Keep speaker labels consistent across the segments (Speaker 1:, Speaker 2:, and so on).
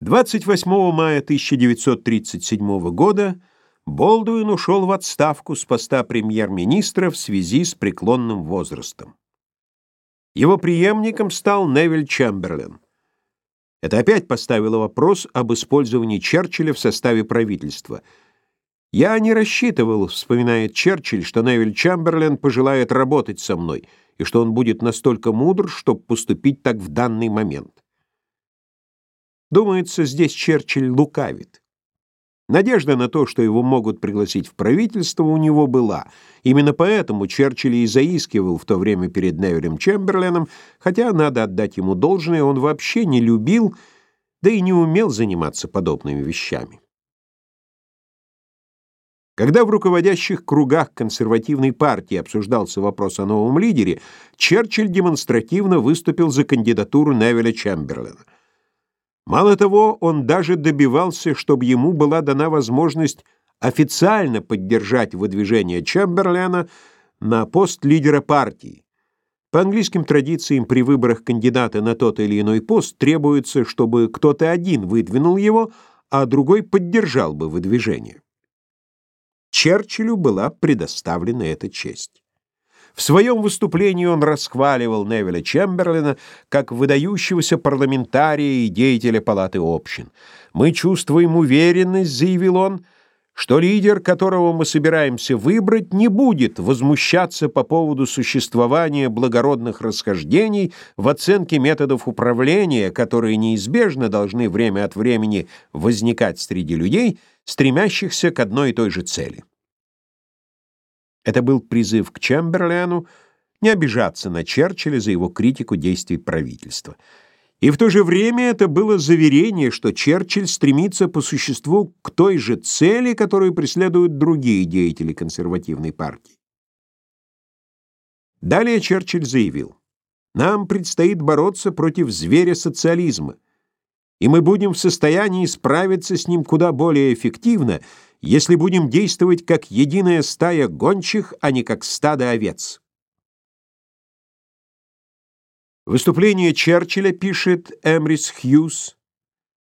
Speaker 1: 28 мая 1937 года Болдуин ушел в отставку с поста премьер-министра в связи с преклонным возрастом. Его преемником стал Невиль Чемберлен. Это опять поставило вопрос об использовании Черчилля в составе правительства. «Я не рассчитывал», — вспоминает Черчилль, «что Невиль Чемберлен пожелает работать со мной и что он будет настолько мудр, чтобы поступить так в данный момент». Думается, здесь Черчилль лукавит. Надежда на то, что его могут пригласить в правительство, у него была. Именно поэтому Черчилль и заискивал в то время перед Невилем Чемберленом, хотя, надо отдать ему должное, он вообще не любил, да и не умел заниматься подобными вещами. Когда в руководящих кругах консервативной партии обсуждался вопрос о новом лидере, Черчилль демонстративно выступил за кандидатуру Невиля Чемберлена. Мало того, он даже добивался, чтобы ему была дана возможность официально поддержать выдвижение Чемберлена на пост лидера партии. По английским традициям при выборах кандидата на тот или иной пост требуется, чтобы кто-то один выдвинул его, а другой поддержал бы выдвижение. Черчиллю была предоставлена эта честь. В своем выступлении он расхваливал Невиля Чемберлина как выдающегося парламентария и деятеля палаты общин. «Мы чувствуем уверенность», — заявил он, — «что лидер, которого мы собираемся выбрать, не будет возмущаться по поводу существования благородных расхождений в оценке методов управления, которые неизбежно должны время от времени возникать среди людей, стремящихся к одной и той же цели». Это был призыв к Чемберлену не обижаться на Черчилля за его критику действий правительства. И в то же время это было заверение, что Черчилль стремится по существу к той же цели, которую преследуют другие деятели консервативной партии. Далее Черчилль заявил, «Нам предстоит бороться против зверя социализма, и мы будем в состоянии справиться с ним куда более эффективно, если будем действовать как единая стая гончих, а не как стадо овец. Выступление Черчилля, пишет Эмрис Хьюз,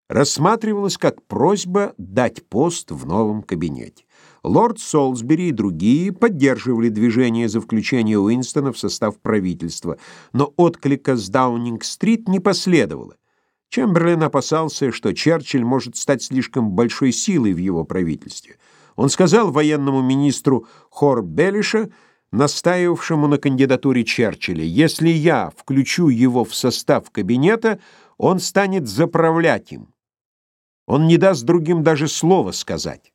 Speaker 1: рассматривалось как просьба дать пост в новом кабинете. Лорд Солсбери и другие поддерживали движение за включение Уинстона в состав правительства, но отклика с Даунинг-стрит не последовало. Чемберлен опасался, что Черчилль может стать слишком большой силой в его правительстве. Он сказал военному министру Хор Белиша, настаивавшему на кандидатуре Черчилля, «Если я включу его в состав кабинета, он станет заправлять им. Он не даст другим даже слова сказать».